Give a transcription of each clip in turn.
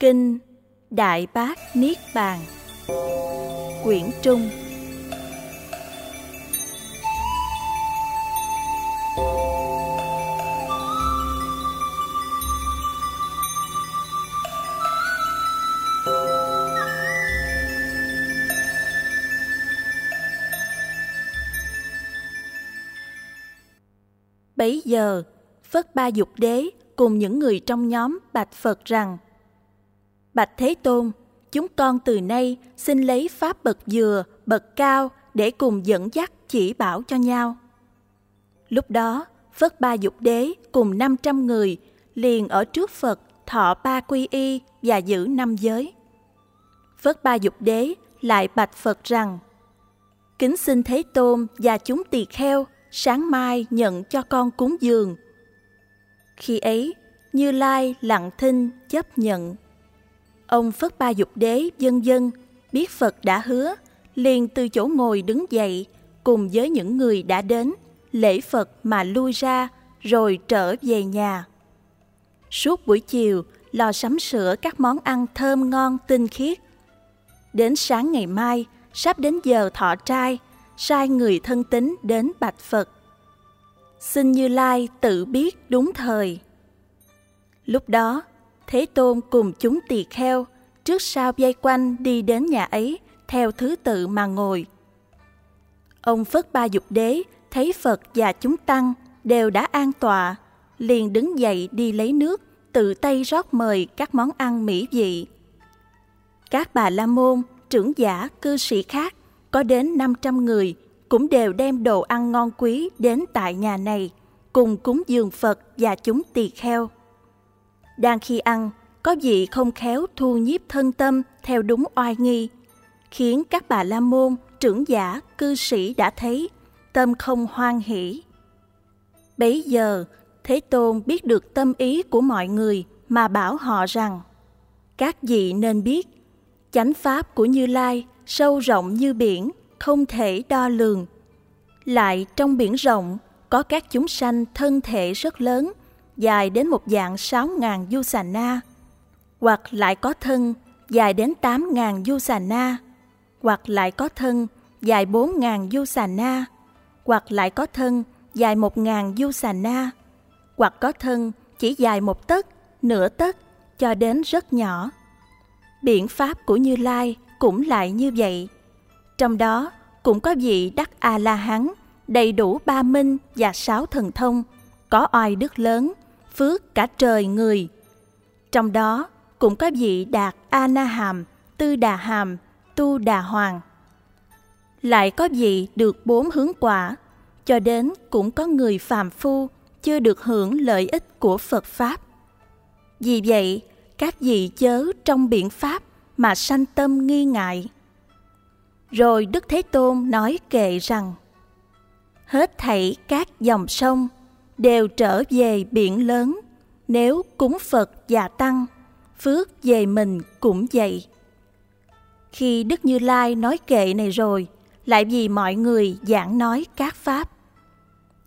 Kinh Đại Bác Niết Bàn. Quyển Trung. Bấy giờ, Phất Ba Dục Đế cùng những người trong nhóm bạch Phật rằng Bạch Thế Tôn, chúng con từ nay xin lấy pháp bậc dừa, bậc cao để cùng dẫn dắt chỉ bảo cho nhau. Lúc đó, Phất Ba Dục Đế cùng 500 người liền ở trước Phật thọ ba quy y và giữ năm giới. Phất Ba Dục Đế lại bạch Phật rằng Kính xin Thế Tôn và chúng tỳ kheo sáng mai nhận cho con cúng dường. Khi ấy, Như Lai lặng thinh chấp nhận. Ông Phất Ba Dục Đế dân dân biết Phật đã hứa, liền từ chỗ ngồi đứng dậy cùng với những người đã đến, lễ Phật mà lui ra rồi trở về nhà. Suốt buổi chiều, lò sắm sửa các món ăn thơm ngon tinh khiết. Đến sáng ngày mai, sắp đến giờ thọ trai, sai người thân tín đến bạch Phật. Xin Như Lai tự biết đúng thời. Lúc đó, Thế Tôn cùng chúng tỳ kheo trước sau dây quanh đi đến nhà ấy theo thứ tự mà ngồi. Ông Phất Ba Dục Đế thấy Phật và chúng tăng đều đã an tọa, liền đứng dậy đi lấy nước, tự tay rót mời các món ăn mỹ vị. Các bà la môn, trưởng giả, cư sĩ khác có đến 500 người cũng đều đem đồ ăn ngon quý đến tại nhà này, cùng cúng dường Phật và chúng tỳ kheo. Đang khi ăn, có vị không khéo thu nhiếp thân tâm theo đúng oai nghi, khiến các bà la môn, trưởng giả, cư sĩ đã thấy, tâm không hoan hỷ. Bấy giờ, Thế Tôn biết được tâm ý của mọi người mà bảo họ rằng, các vị nên biết, chánh pháp của Như Lai sâu rộng như biển, không thể đo lường. Lại trong biển rộng có các chúng sanh thân thể rất lớn, dài đến một dạng sáu ngàn du xà na, hoặc lại có thân dài đến tám ngàn du xà na, hoặc lại có thân dài bốn ngàn du xà na, hoặc lại có thân dài một ngàn du xà na, hoặc có thân chỉ dài một tấc, nửa tấc, cho đến rất nhỏ. Biện pháp của Như Lai cũng lại như vậy. Trong đó cũng có vị đắc A-la-hán, đầy đủ ba minh và sáu thần thông, có oai đức lớn, phước cả trời người. Trong đó cũng có vị đạt A-na-hàm, tư đà hàm, tu đà hoàng. Lại có vị được bốn hướng quả, cho đến cũng có người phàm phu chưa được hưởng lợi ích của Phật Pháp. Vì vậy, các vị chớ trong biện pháp mà sanh tâm nghi ngại. Rồi Đức Thế Tôn nói kệ rằng, Hết thảy các dòng sông đều trở về biển lớn, nếu cúng Phật và Tăng, phước về mình cũng vậy. Khi Đức Như Lai nói kệ này rồi, lại vì mọi người giảng nói các pháp.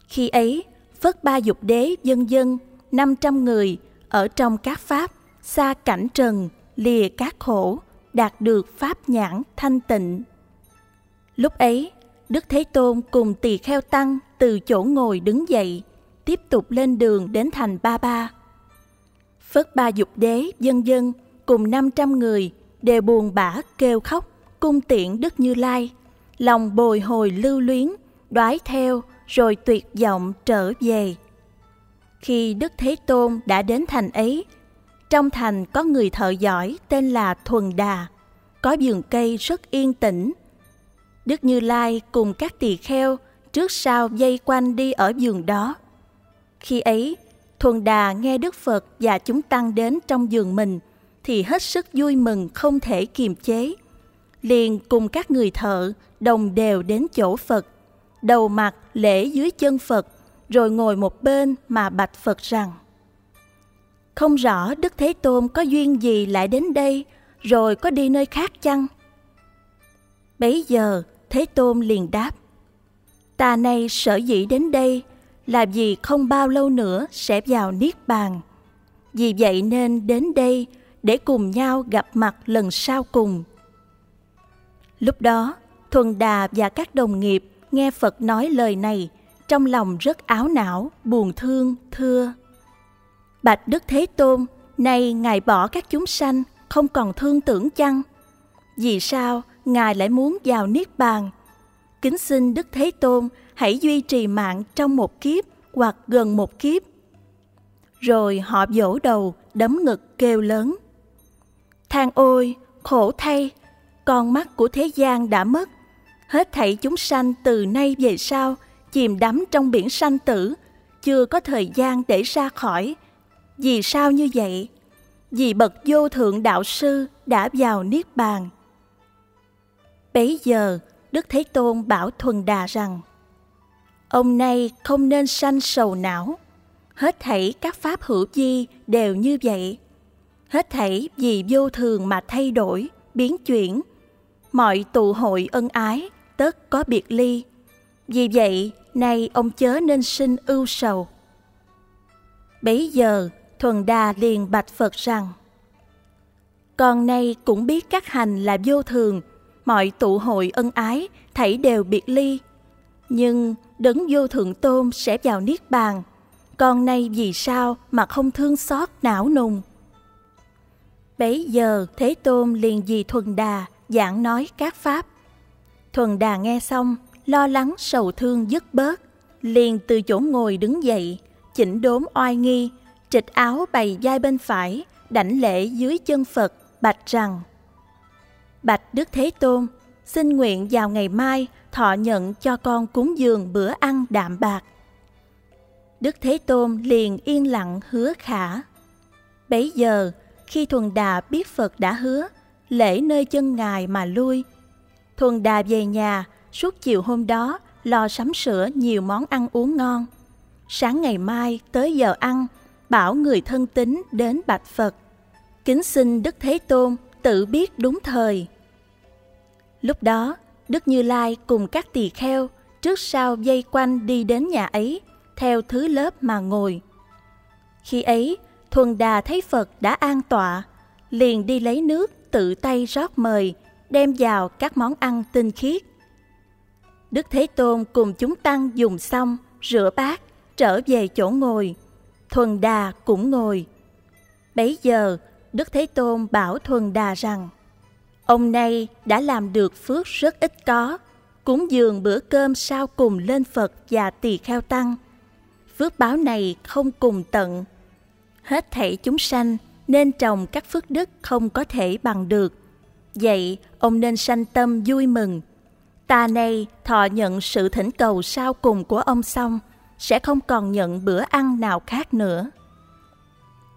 Khi ấy, Phất Ba Dục Đế dân dân, 500 người ở trong các pháp, xa cảnh trần, lìa các khổ, đạt được pháp nhãn thanh tịnh. Lúc ấy, Đức Thế Tôn cùng tỳ kheo tăng từ chỗ ngồi đứng dậy, tiếp tục lên đường đến thành Ba Ba. Phất Ba Dục Đế dân dân cùng 500 người đều buồn bã kêu khóc cung tiện Đức Như Lai, lòng bồi hồi lưu luyến, đoái theo rồi tuyệt vọng trở về. Khi Đức Thế Tôn đã đến thành ấy, trong thành có người thợ giỏi tên là Thuần Đà, có vườn cây rất yên tĩnh. Đức Như Lai cùng các tỳ kheo trước sau dây quanh đi ở vườn đó. Khi ấy, Thuần Đà nghe Đức Phật và chúng tăng đến trong giường mình thì hết sức vui mừng không thể kiềm chế. Liền cùng các người thợ đồng đều đến chỗ Phật, đầu mặt lễ dưới chân Phật, rồi ngồi một bên mà bạch Phật rằng Không rõ Đức Thế Tôn có duyên gì lại đến đây, rồi có đi nơi khác chăng? Bấy giờ Thế Tôn liền đáp Ta nay sở dĩ đến đây là vì không bao lâu nữa sẽ vào Niết Bàn. Vì vậy nên đến đây để cùng nhau gặp mặt lần sau cùng. Lúc đó, Thuần Đà và các đồng nghiệp nghe Phật nói lời này, trong lòng rất áo não, buồn thương, thưa. Bạch Đức Thế Tôn, nay Ngài bỏ các chúng sanh, không còn thương tưởng chăng? Vì sao Ngài lại muốn vào Niết Bàn? Kính xin Đức Thế Tôn hãy duy trì mạng trong một kiếp hoặc gần một kiếp. Rồi họ vỗ đầu, đấm ngực kêu lớn. Than ôi, khổ thay, con mắt của thế gian đã mất. Hết thảy chúng sanh từ nay về sau chìm đắm trong biển sanh tử, chưa có thời gian để ra khỏi. Vì sao như vậy? Vì bậc vô thượng đạo sư đã vào Niết Bàn. Bấy giờ, Đức Thế Tôn bảo Thuần Đà rằng Ông nay không nên sanh sầu não. Hết thảy các pháp hữu di đều như vậy. Hết thảy vì vô thường mà thay đổi, biến chuyển. Mọi tụ hội ân ái, tất có biệt ly. Vì vậy, nay ông chớ nên sinh ưu sầu. Bấy giờ, Thuần Đà liền bạch Phật rằng Con nay cũng biết các hành là vô thường, mọi tụ hội ân ái, thảy đều biệt ly. Nhưng đấng vô thượng tôn sẽ vào Niết Bàn. Con nay vì sao mà không thương xót não nùng? Bấy giờ Thế Tôn liền vì Thuần Đà giảng nói các pháp. Thuần Đà nghe xong, lo lắng sầu thương dứt bớt, liền từ chỗ ngồi đứng dậy, chỉnh đốn oai nghi, trịch áo bày vai bên phải, đảnh lễ dưới chân Phật, bạch rằng Bạch Đức Thế Tôn, xin nguyện vào ngày mai thọ nhận cho con cúng dường bữa ăn đạm bạc. Đức Thế Tôn liền yên lặng hứa khả. Bấy giờ, khi Thuần Đà biết Phật đã hứa, lễ nơi chân Ngài mà lui. Thuần Đà về nhà, suốt chiều hôm đó lo sắm sửa nhiều món ăn uống ngon. Sáng ngày mai tới giờ ăn, bảo người thân tín đến bạch Phật. Kính xin Đức Thế Tôn tự biết đúng thời. Lúc đó, Đức Như Lai cùng các tỳ kheo trước sau dây quanh đi đến nhà ấy, theo thứ lớp mà ngồi. Khi ấy, Thuần Đà thấy Phật đã an tọa, liền đi lấy nước tự tay rót mời, đem vào các món ăn tinh khiết. Đức Thế Tôn cùng chúng tăng dùng xong, rửa bát, trở về chỗ ngồi. Thuần Đà cũng ngồi. Bấy giờ, Đức Thế Tôn bảo Thuần Đà rằng, Ông này đã làm được phước rất ít có, cúng dường bữa cơm sau cùng lên Phật và tỳ kheo tăng. Phước báo này không cùng tận. Hết thảy chúng sanh nên trồng các phước đức không có thể bằng được. Vậy ông nên sanh tâm vui mừng. Ta nay thọ nhận sự thỉnh cầu sau cùng của ông xong, sẽ không còn nhận bữa ăn nào khác nữa.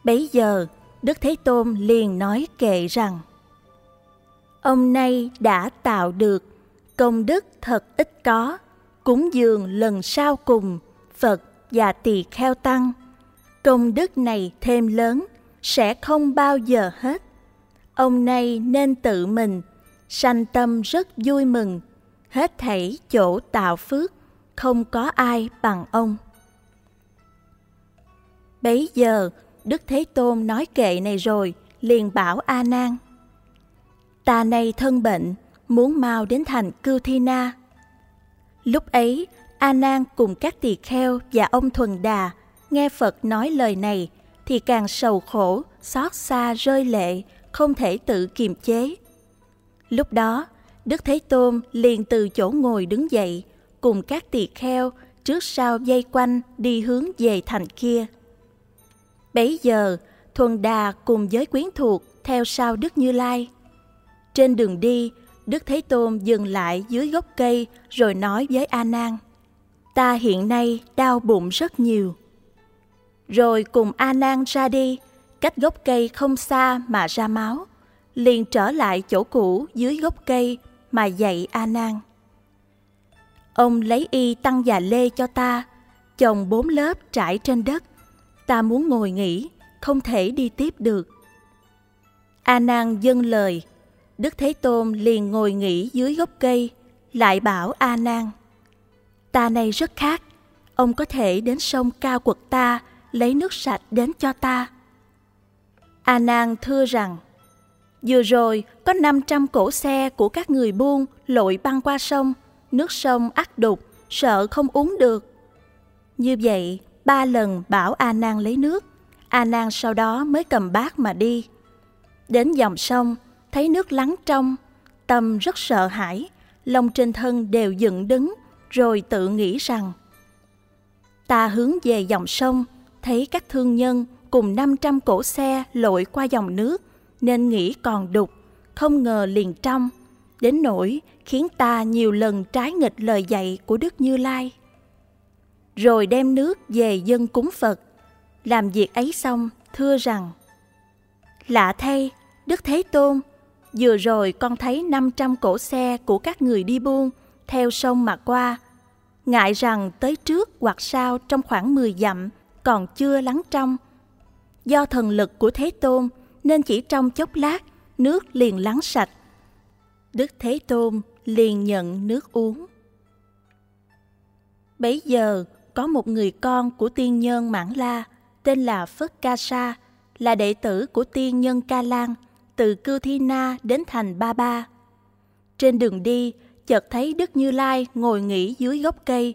Bấy giờ, Đức Thế Tôn liền nói kệ rằng Ông nay đã tạo được công đức thật ít có, cúng dường lần sau cùng Phật và tỳ kheo tăng. Công đức này thêm lớn, sẽ không bao giờ hết. Ông nay nên tự mình, sanh tâm rất vui mừng, hết thảy chỗ tạo phước, không có ai bằng ông. Bấy giờ, Đức Thế Tôn nói kệ này rồi, liền bảo A Nan: Ta nay thân bệnh, muốn mau đến thành Cưu Thi Na. Lúc ấy, A Nan cùng các tỳ kheo và ông Thuần Đà nghe Phật nói lời này thì càng sầu khổ, xót xa rơi lệ, không thể tự kiềm chế. Lúc đó, Đức Thế Tôn liền từ chỗ ngồi đứng dậy, cùng các tỳ kheo trước sau dây quanh đi hướng về thành kia. Bấy giờ, Thuần Đà cùng với quyến thuộc theo sau Đức Như Lai. Trên đường đi, Đức Thế Tôn dừng lại dưới gốc cây rồi nói với A Nan: "Ta hiện nay đau bụng rất nhiều." Rồi cùng A Nan ra đi, cách gốc cây không xa mà ra máu, liền trở lại chỗ cũ dưới gốc cây mà dạy A Nan. Ông lấy y tăng già lê cho ta, chồng bốn lớp trải trên đất. Ta muốn ngồi nghỉ, không thể đi tiếp được. A Nan dâng lời, Đức Thế Tôn liền ngồi nghỉ dưới gốc cây, lại bảo A Nan: Ta này rất khác, ông có thể đến sông cao quật ta lấy nước sạch đến cho ta. A Nan thưa rằng, vừa rồi có 500 cổ xe của các người buôn lội băng qua sông, nước sông ắt đục, sợ không uống được. Như vậy, ba lần bảo A Nan lấy nước, A Nan sau đó mới cầm bát mà đi. Đến dòng sông, thấy nước lắng trong, tâm rất sợ hãi, lòng trên thân đều dựng đứng, rồi tự nghĩ rằng Ta hướng về dòng sông, thấy các thương nhân cùng 500 cổ xe lội qua dòng nước, nên nghĩ còn đục, không ngờ liền trong, đến nỗi khiến ta nhiều lần trái nghịch lời dạy của Đức Như Lai. Rồi đem nước về dân cúng Phật, làm việc ấy xong, thưa rằng Lạ thay, Đức Thế Tôn, vừa rồi con thấy 500 cổ xe của các người đi buôn theo sông mà qua, ngại rằng tới trước hoặc sau trong khoảng 10 dặm còn chưa lắng trong. Do thần lực của Thế Tôn nên chỉ trong chốc lát nước liền lắng sạch. Đức Thế Tôn liền nhận nước uống. Bấy giờ có một người con của tiên nhân Mãn La tên là Phất Ca Sa, là đệ tử của tiên nhân Ca Lan, từ Cư Thi Na đến thành Ba Ba. Trên đường đi, chợt thấy Đức Như Lai ngồi nghỉ dưới gốc cây,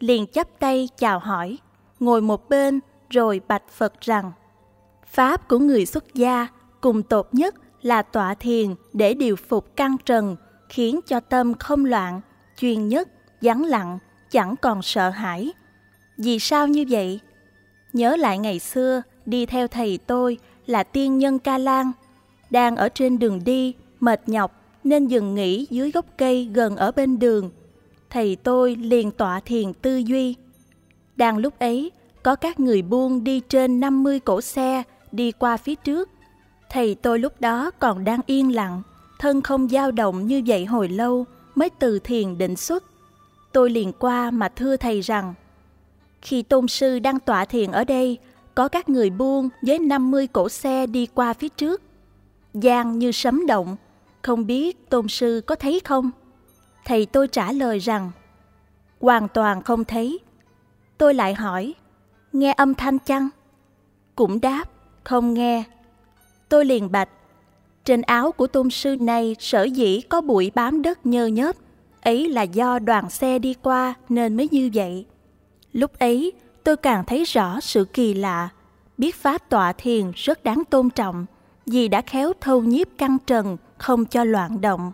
liền chắp tay chào hỏi, ngồi một bên rồi bạch Phật rằng Pháp của người xuất gia cùng tột nhất là tọa thiền để điều phục căn trần, khiến cho tâm không loạn, chuyên nhất, vắng lặng, chẳng còn sợ hãi. Vì sao như vậy? Nhớ lại ngày xưa, đi theo thầy tôi là tiên nhân Ca Lan, đang ở trên đường đi, mệt nhọc nên dừng nghỉ dưới gốc cây gần ở bên đường. Thầy tôi liền tọa thiền tư duy. Đang lúc ấy, có các người buôn đi trên 50 cổ xe đi qua phía trước. Thầy tôi lúc đó còn đang yên lặng, thân không dao động như vậy hồi lâu mới từ thiền định xuất. Tôi liền qua mà thưa thầy rằng, khi tôn sư đang tọa thiền ở đây, có các người buôn với 50 cổ xe đi qua phía trước. Giang như sấm động, không biết tôn sư có thấy không? Thầy tôi trả lời rằng, hoàn toàn không thấy. Tôi lại hỏi, nghe âm thanh chăng? Cũng đáp, không nghe. Tôi liền bạch, trên áo của tôn sư này sở dĩ có bụi bám đất nhơ nhớp, ấy là do đoàn xe đi qua nên mới như vậy. Lúc ấy, tôi càng thấy rõ sự kỳ lạ, biết pháp tọa thiền rất đáng tôn trọng, vì đã khéo thâu nhiếp căng trần, không cho loạn động.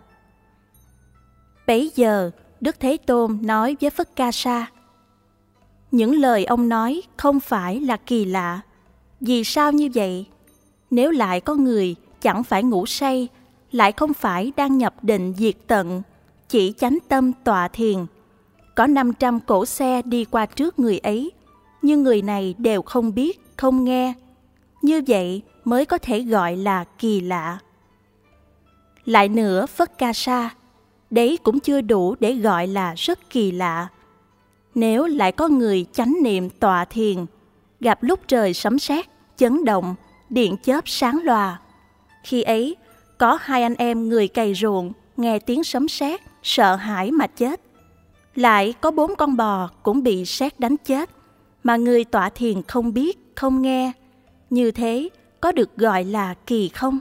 Bấy giờ, Đức Thế Tôn nói với Phất Ca Sa, những lời ông nói không phải là kỳ lạ. Vì sao như vậy? Nếu lại có người chẳng phải ngủ say, lại không phải đang nhập định diệt tận, chỉ chánh tâm tọa thiền. Có 500 cổ xe đi qua trước người ấy, nhưng người này đều không biết, không nghe. Như vậy mới có thể gọi là kỳ lạ. Lại nữa Phất Ca Sa, đấy cũng chưa đủ để gọi là rất kỳ lạ. Nếu lại có người chánh niệm tọa thiền, gặp lúc trời sấm sét, chấn động, điện chớp sáng loà. Khi ấy, có hai anh em người cày ruộng nghe tiếng sấm sét, sợ hãi mà chết. Lại có bốn con bò cũng bị sét đánh chết, mà người tọa thiền không biết, không nghe. Như thế có được gọi là kỳ không?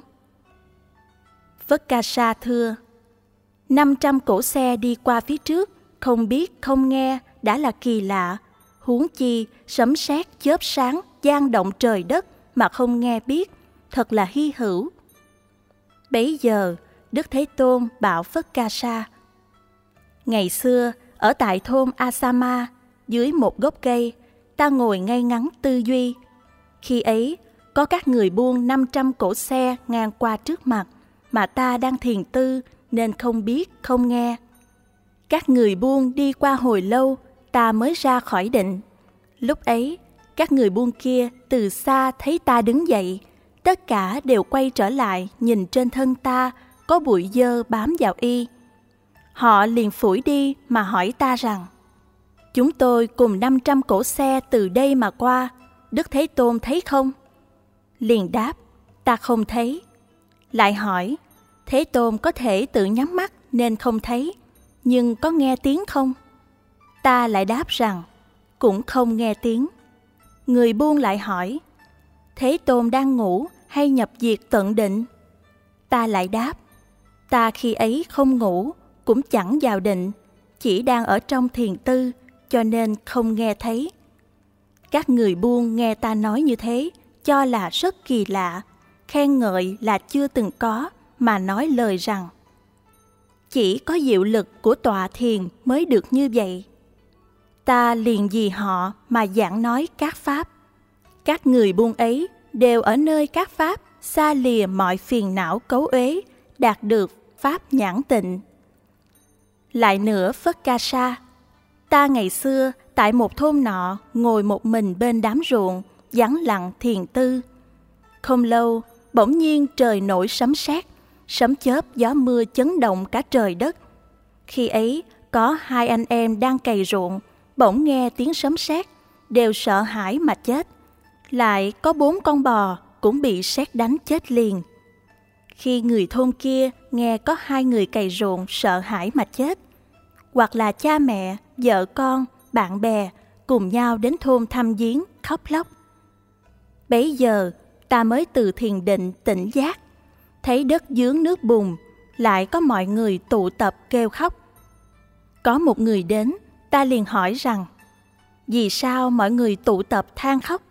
Vất ca sa thưa, 500 cổ xe đi qua phía trước, không biết, không nghe, đã là kỳ lạ. Huống chi, sấm sét chớp sáng, gian động trời đất mà không nghe biết, thật là hy hữu. Bấy giờ, Đức Thế Tôn bảo Phất Ca Sa. Ngày xưa, ở tại thôn Asama, dưới một gốc cây, ta ngồi ngay ngắn tư duy. Khi ấy, có các người buôn 500 cổ xe ngang qua trước mặt, mà ta đang thiền tư nên không biết, không nghe. Các người buôn đi qua hồi lâu, ta mới ra khỏi định. Lúc ấy, các người buôn kia từ xa thấy ta đứng dậy, tất cả đều quay trở lại nhìn trên thân ta có bụi dơ bám vào y. Họ liền phủi đi mà hỏi ta rằng, Chúng tôi cùng 500 cổ xe từ đây mà qua, Đức Thế Tôn thấy không? Liền đáp, ta không thấy. Lại hỏi, Thế Tôn có thể tự nhắm mắt nên không thấy, nhưng có nghe tiếng không? Ta lại đáp rằng, cũng không nghe tiếng. Người buôn lại hỏi, Thế Tôn đang ngủ hay nhập diệt tận định? Ta lại đáp, ta khi ấy không ngủ, cũng chẳng vào định, chỉ đang ở trong thiền tư, cho nên không nghe thấy. Các người buôn nghe ta nói như thế, cho là rất kỳ lạ, khen ngợi là chưa từng có, mà nói lời rằng chỉ có diệu lực của tọa thiền mới được như vậy. Ta liền vì họ mà giảng nói các pháp. Các người buôn ấy đều ở nơi các pháp xa lìa mọi phiền não cấu uế, đạt được pháp nhãn tịnh. Lại nữa Phất Ca Sa, ta ngày xưa tại một thôn nọ ngồi một mình bên đám ruộng, vắng lặng thiền tư. Không lâu, bỗng nhiên trời nổi sấm sét, sấm chớp gió mưa chấn động cả trời đất. Khi ấy, có hai anh em đang cày ruộng, bỗng nghe tiếng sấm sét, đều sợ hãi mà chết. Lại có bốn con bò cũng bị sét đánh chết liền. Khi người thôn kia nghe có hai người cày ruộng sợ hãi mà chết, hoặc là cha mẹ, vợ con, bạn bè cùng nhau đến thôn thăm viếng, khóc lóc. Bấy giờ, ta mới từ thiền định tỉnh giác, thấy đất dướng nước bùn, lại có mọi người tụ tập kêu khóc. Có một người đến, ta liền hỏi rằng, vì sao mọi người tụ tập than khóc?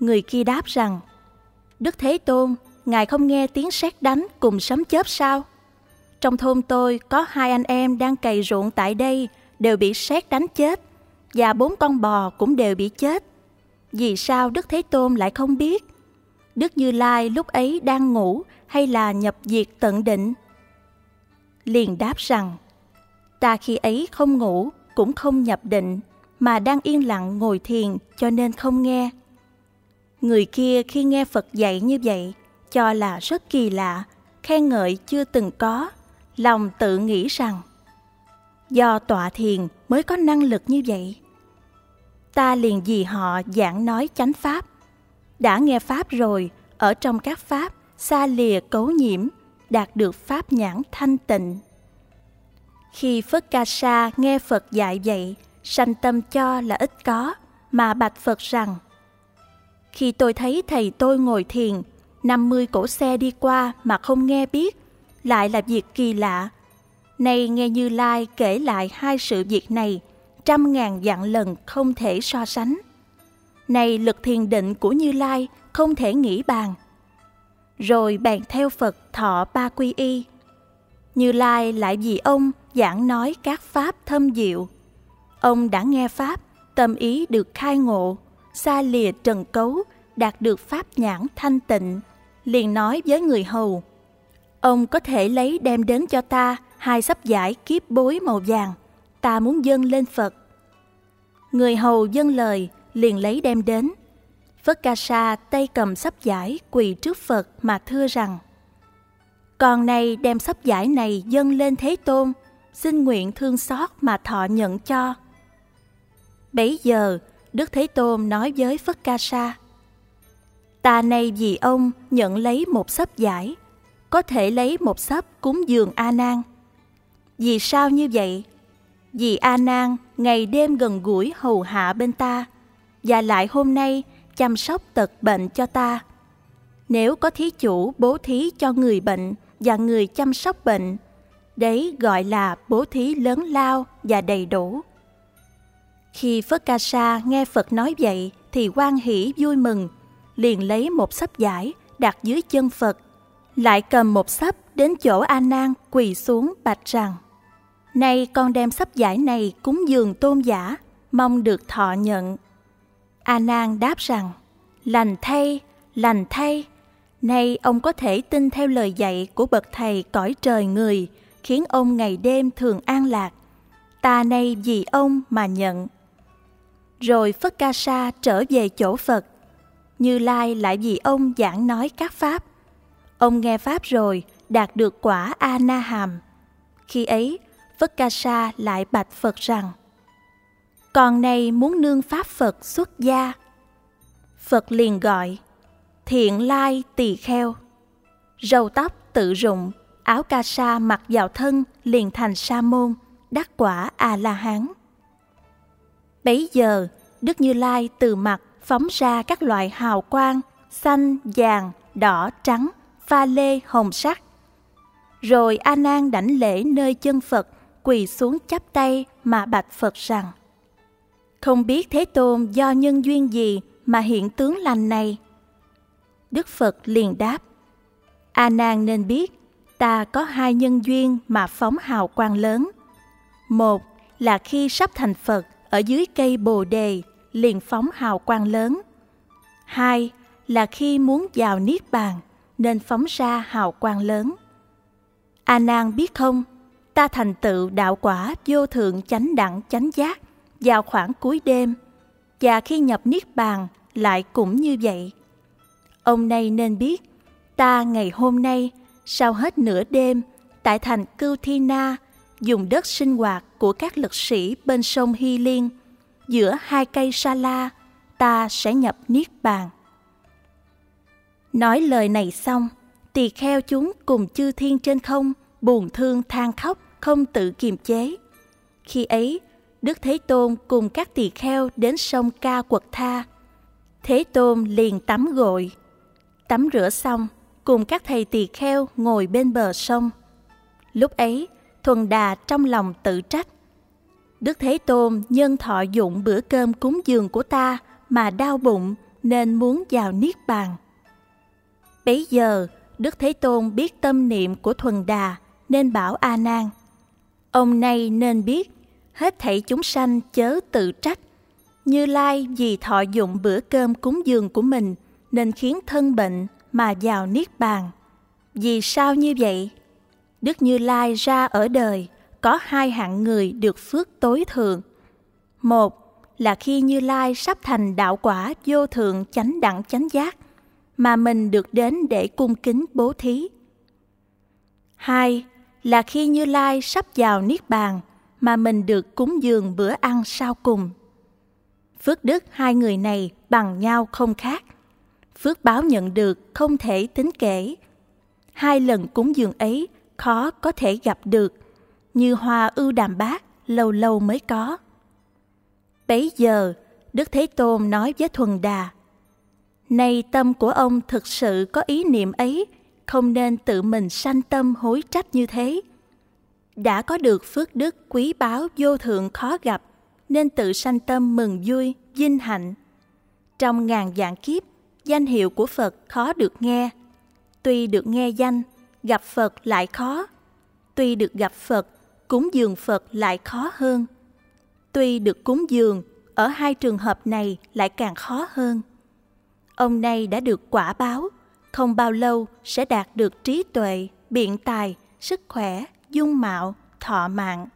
Người kia đáp rằng, Đức Thế Tôn, Ngài không nghe tiếng sét đánh cùng sấm chớp sao? Trong thôn tôi có hai anh em đang cày ruộng tại đây đều bị sét đánh chết và bốn con bò cũng đều bị chết. Vì sao Đức Thế Tôn lại không biết? Đức Như Lai lúc ấy đang ngủ hay là nhập diệt tận định? Liền đáp rằng, ta khi ấy không ngủ cũng không nhập định mà đang yên lặng ngồi thiền cho nên không nghe. Người kia khi nghe Phật dạy như vậy cho là rất kỳ lạ, khen ngợi chưa từng có, lòng tự nghĩ rằng do tọa thiền mới có năng lực như vậy. Ta liền vì họ giảng nói chánh pháp. Đã nghe pháp rồi, ở trong các pháp, xa lìa cấu nhiễm, đạt được pháp nhãn thanh tịnh. Khi Phất Ca Sa nghe Phật dạy vậy, sanh tâm cho là ít có, mà bạch Phật rằng Khi tôi thấy thầy tôi ngồi thiền, 50 cổ xe đi qua mà không nghe biết, lại là việc kỳ lạ. Nay nghe Như Lai kể lại hai sự việc này, trăm ngàn vạn lần không thể so sánh. Này lực thiền định của Như Lai không thể nghĩ bàn. Rồi bàn theo Phật thọ ba quy y. Như Lai lại vì ông giảng nói các pháp thâm diệu. Ông đã nghe pháp, tâm ý được khai ngộ, xa lìa trần cấu, đạt được pháp nhãn thanh tịnh, liền nói với người hầu. Ông có thể lấy đem đến cho ta hai sắp giải kiếp bối màu vàng, ta muốn dâng lên Phật. Người hầu dâng lời, liền lấy đem đến. Phất Ca Sa tay cầm sắp giải quỳ trước Phật mà thưa rằng Còn này đem sắp giải này dâng lên Thế Tôn, xin nguyện thương xót mà thọ nhận cho. Bấy giờ, Đức Thế Tôn nói với Phất Ca Sa Ta nay vì ông nhận lấy một sắp giải, có thể lấy một sắp cúng dường A Nan. Vì sao như vậy? Vì A Nan ngày đêm gần gũi hầu hạ bên ta, và lại hôm nay chăm sóc tật bệnh cho ta. Nếu có thí chủ bố thí cho người bệnh và người chăm sóc bệnh, đấy gọi là bố thí lớn lao và đầy đủ. Khi Phất Ca Sa nghe Phật nói vậy thì quan hỷ vui mừng, liền lấy một sấp giải đặt dưới chân Phật, lại cầm một sấp đến chỗ A Nan quỳ xuống bạch rằng: "Nay con đem sắp giải này cúng dường tôn giả, mong được thọ nhận." A Nan đáp rằng: "Lành thay, lành thay." Nay ông có thể tin theo lời dạy của bậc thầy cõi trời người, khiến ông ngày đêm thường an lạc. Ta nay vì ông mà nhận. Rồi Phất Ca Sa trở về chỗ Phật, như Lai lại vì ông giảng nói các pháp. Ông nghe pháp rồi, đạt được quả A Na Hàm. Khi ấy, Phất Ca Sa lại bạch Phật rằng: Còn này muốn nương pháp Phật xuất gia. Phật liền gọi: Thiện Lai tỳ kheo. Râu tóc tự rụng, áo ca sa mặc vào thân liền thành sa môn, đắc quả A La Hán. Bấy giờ, Đức Như Lai từ mặt phóng ra các loại hào quang xanh, vàng, đỏ, trắng, pha lê, hồng sắc. Rồi A Nan đảnh lễ nơi chân Phật, quỳ xuống chắp tay mà bạch Phật rằng: Không biết Thế Tôn do nhân duyên gì mà hiện tướng lành này? Đức Phật liền đáp: A Nan nên biết, ta có hai nhân duyên mà phóng hào quang lớn. Một là khi sắp thành Phật ở dưới cây Bồ đề liền phóng hào quang lớn. Hai là khi muốn vào niết bàn nên phóng ra hào quang lớn. A Nan biết không, ta thành tựu đạo quả vô thượng chánh đẳng chánh giác vào khoảng cuối đêm và khi nhập niết bàn lại cũng như vậy. Ông nay nên biết, ta ngày hôm nay sau hết nửa đêm tại thành Cưu Thi Na dùng đất sinh hoạt của các lực sĩ bên sông Hy Liên giữa hai cây sa la ta sẽ nhập niết bàn. Nói lời này xong, tỳ kheo chúng cùng chư thiên trên không buồn thương than khóc không tự kiềm chế. Khi ấy, Đức Thế Tôn cùng các tỳ kheo đến sông Ca Quật Tha. Thế Tôn liền tắm gội. Tắm rửa xong, cùng các thầy tỳ kheo ngồi bên bờ sông. Lúc ấy, Thuần Đà trong lòng tự trách. Đức Thế Tôn nhân thọ dụng bữa cơm cúng dường của ta mà đau bụng nên muốn vào Niết Bàn. Bấy giờ, Đức Thế Tôn biết tâm niệm của Thuần Đà nên bảo A Nan: Ông này nên biết, hết thảy chúng sanh chớ tự trách. Như Lai vì thọ dụng bữa cơm cúng dường của mình nên khiến thân bệnh mà vào niết bàn. Vì sao như vậy? Đức Như Lai ra ở đời có hai hạng người được phước tối thượng. Một là khi Như Lai sắp thành đạo quả vô thượng chánh đẳng chánh giác mà mình được đến để cung kính bố thí. Hai là khi Như Lai sắp vào Niết Bàn mà mình được cúng dường bữa ăn sau cùng. Phước đức hai người này bằng nhau không khác. Phước báo nhận được không thể tính kể. Hai lần cúng dường ấy khó có thể gặp được, như hoa ưu đàm bát lâu lâu mới có. Bấy giờ, Đức Thế Tôn nói với Thuần Đà, Này tâm của ông thực sự có ý niệm ấy, không nên tự mình sanh tâm hối trách như thế. Đã có được phước đức quý báu vô thượng khó gặp, nên tự sanh tâm mừng vui, vinh hạnh. Trong ngàn dạng kiếp, danh hiệu của Phật khó được nghe. Tuy được nghe danh, gặp Phật lại khó. Tuy được gặp Phật, cúng dường Phật lại khó hơn. Tuy được cúng dường, ở hai trường hợp này lại càng khó hơn. Ông này đã được quả báo, không bao lâu sẽ đạt được trí tuệ, biện tài, sức khỏe, dung mạo, thọ mạng.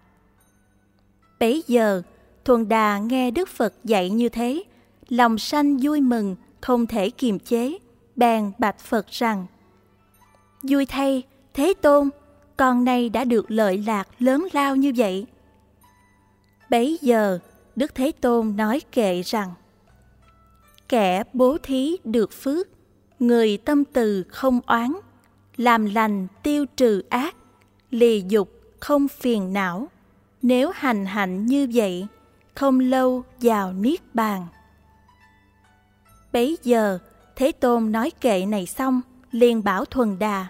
Bấy giờ, Thuần Đà nghe Đức Phật dạy như thế, lòng sanh vui mừng, không thể kiềm chế, bèn bạch Phật rằng Vui thay, Thế Tôn, con nay đã được lợi lạc lớn lao như vậy. Bấy giờ, Đức Thế Tôn nói kệ rằng Kẻ bố thí được phước, người tâm từ không oán, làm lành tiêu trừ ác, lì dục không phiền não. Nếu hành hạnh như vậy, không lâu vào niết bàn. Bấy giờ, Thế Tôn nói kệ này xong, liền bảo Thuần Đà.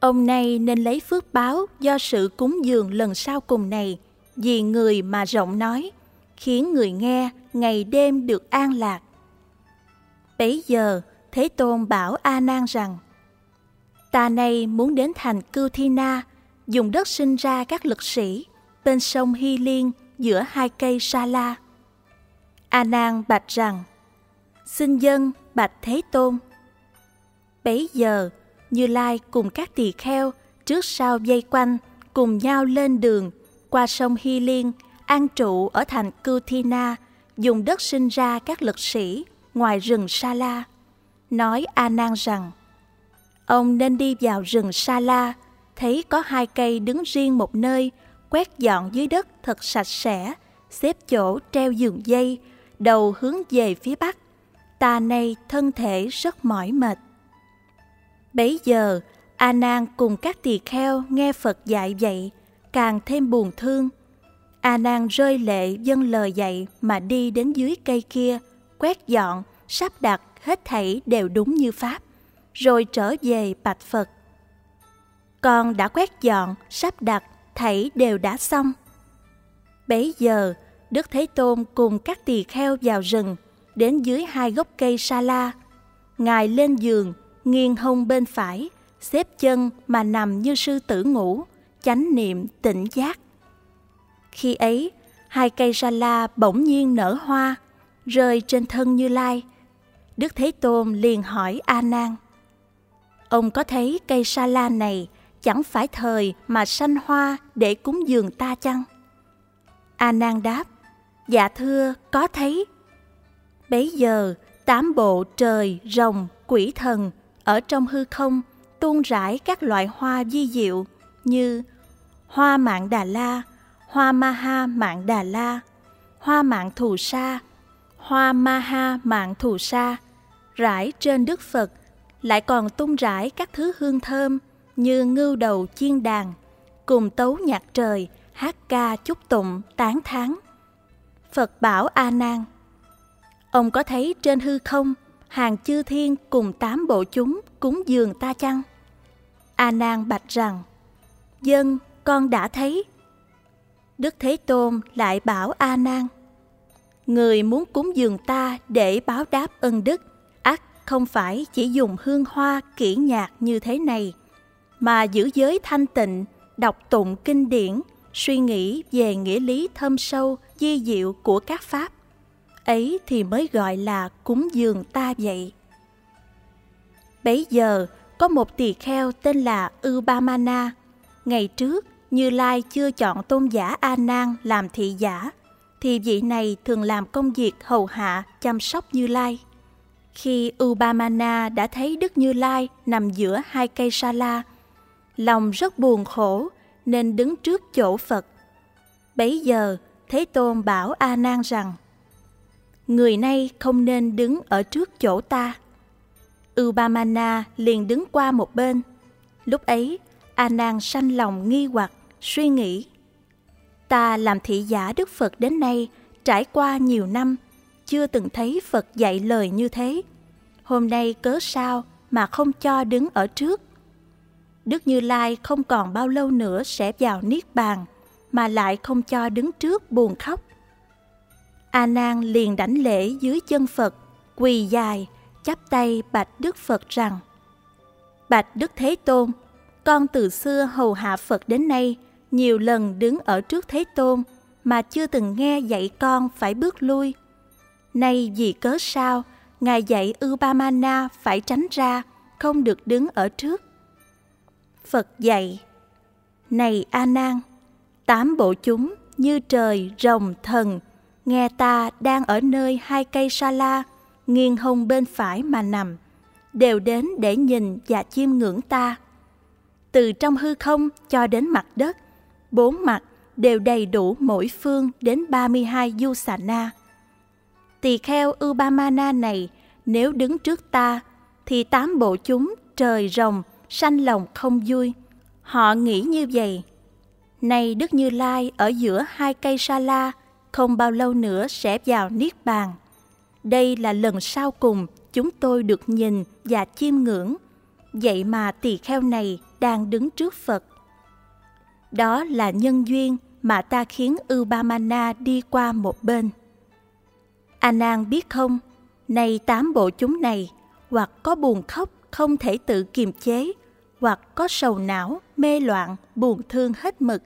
Ông này nên lấy phước báo do sự cúng dường lần sau cùng này, vì người mà rộng nói, khiến người nghe ngày đêm được an lạc. Bấy giờ, Thế Tôn bảo A Nan rằng: Ta này muốn đến thành Cưu Thi Na, dùng đất sinh ra các lực sĩ bên sông Hy Liên giữa hai cây sa la. A Nan bạch rằng: Xin dân bạch Thế Tôn. Bấy giờ, Như Lai cùng các tỳ kheo trước sau dây quanh cùng nhau lên đường qua sông Hy Liên, an trụ ở thành Cưu Thi Na, dùng đất sinh ra các lực sĩ ngoài rừng Sa La. Nói A Nan rằng: Ông nên đi vào rừng Sa La, thấy có hai cây đứng riêng một nơi, quét dọn dưới đất thật sạch sẽ, xếp chỗ treo giường dây, đầu hướng về phía bắc. Ta nay thân thể rất mỏi mệt. Bấy giờ, A Nan cùng các tỳ kheo nghe Phật dạy vậy, càng thêm buồn thương. A Nan rơi lệ dâng lời dạy mà đi đến dưới cây kia, quét dọn, sắp đặt hết thảy đều đúng như pháp rồi trở về bạch Phật. Con đã quét dọn, sắp đặt, thảy đều đã xong. Bấy giờ, Đức Thế Tôn cùng các tỳ kheo vào rừng, đến dưới hai gốc cây sa la. Ngài lên giường, nghiêng hông bên phải, xếp chân mà nằm như sư tử ngủ, chánh niệm tỉnh giác. Khi ấy, hai cây sa la bỗng nhiên nở hoa, rơi trên thân Như Lai. Đức Thế Tôn liền hỏi A Nan: Ông có thấy cây sa la này chẳng phải thời mà sanh hoa để cúng dường ta chăng? A Nan đáp: Dạ thưa, có thấy. Bấy giờ, tám bộ trời, rồng, quỷ thần ở trong hư không tuôn rải các loại hoa di diệu như hoa mạng Đà La, hoa ma ha mạng Đà La, hoa mạng Thù Sa, hoa ma ha mạng Thù Sa, rải trên Đức Phật, lại còn tung rải các thứ hương thơm như ngưu đầu chiên đàn, cùng tấu nhạc trời, hát ca chúc tụng, tán thán. Phật bảo A Nan: Ông có thấy trên hư không hàng chư thiên cùng tám bộ chúng cúng dường ta chăng? A Nan bạch rằng: Dân, con đã thấy. Đức Thế Tôn lại bảo A Nan: Người muốn cúng dường ta để báo đáp ân đức, không phải chỉ dùng hương hoa kỹ nhạc như thế này, mà giữ giới thanh tịnh, đọc tụng kinh điển, suy nghĩ về nghĩa lý thâm sâu, di diệu của các pháp. Ấy thì mới gọi là cúng dường ta vậy. Bấy giờ, có một tỳ kheo tên là Ubamana. Ngày trước, Như Lai chưa chọn tôn giả A Nan làm thị giả, thì vị này thường làm công việc hầu hạ, chăm sóc Như Lai. Khi Ubamana đã thấy Đức Như Lai nằm giữa hai cây sa la, lòng rất buồn khổ nên đứng trước chỗ Phật. Bấy giờ, Thế Tôn bảo A Nan rằng: Người này không nên đứng ở trước chỗ ta. Ubamana liền đứng qua một bên. Lúc ấy, A Nan sanh lòng nghi hoặc, suy nghĩ: Ta làm thị giả Đức Phật đến nay, trải qua nhiều năm, chưa từng thấy Phật dạy lời như thế. Hôm nay cớ sao mà không cho đứng ở trước? Đức Như Lai không còn bao lâu nữa sẽ vào Niết Bàn, mà lại không cho đứng trước buồn khóc. A Nan liền đảnh lễ dưới chân Phật, quỳ dài, chắp tay bạch Đức Phật rằng: Bạch Đức Thế Tôn, con từ xưa hầu hạ Phật đến nay, nhiều lần đứng ở trước Thế Tôn mà chưa từng nghe dạy con phải bước lui. Nay vì cớ sao, Ngài dạy Ubamana phải tránh ra, không được đứng ở trước. Phật dạy, Này A Nan, tám bộ chúng như trời, rồng, thần, nghe ta đang ở nơi hai cây sa la, nghiêng hông bên phải mà nằm, đều đến để nhìn và chiêm ngưỡng ta. Từ trong hư không cho đến mặt đất, bốn mặt đều đầy đủ mỗi phương đến 32 du xà na. Tỳ kheo Ubamana này, nếu đứng trước ta, thì tám bộ chúng trời rồng, sanh lòng không vui. Họ nghĩ như vậy. Nay Đức Như Lai, ở giữa hai cây sa la, không bao lâu nữa sẽ vào Niết Bàn. Đây là lần sau cùng chúng tôi được nhìn và chiêm ngưỡng. Vậy mà tỳ kheo này đang đứng trước Phật. Đó là nhân duyên mà ta khiến Ubamana đi qua một bên. À A Nan biết không, nay tám bộ chúng này hoặc có buồn khóc không thể tự kiềm chế, hoặc có sầu não, mê loạn, buồn thương hết mực,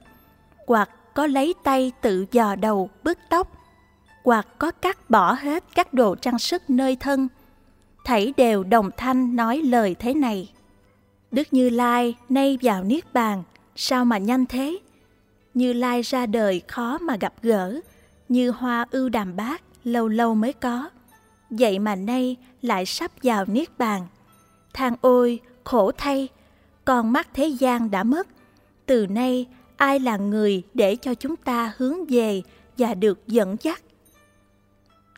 hoặc có lấy tay tự dò đầu, bứt tóc, hoặc có cắt bỏ hết các đồ trang sức nơi thân. Thảy đều đồng thanh nói lời thế này. Đức Như Lai nay vào Niết Bàn, sao mà nhanh thế? Như Lai ra đời khó mà gặp gỡ, như hoa ưu đàm bát lâu lâu mới có. Vậy mà nay lại sắp vào Niết Bàn. Thang ôi, khổ thay, con mắt thế gian đã mất. Từ nay ai là người để cho chúng ta hướng về và được dẫn dắt.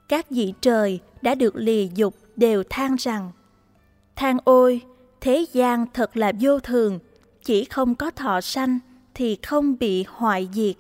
Các vị trời đã được lìa dục đều than rằng Than ôi, thế gian thật là vô thường, chỉ không có thọ sanh thì không bị hoại diệt.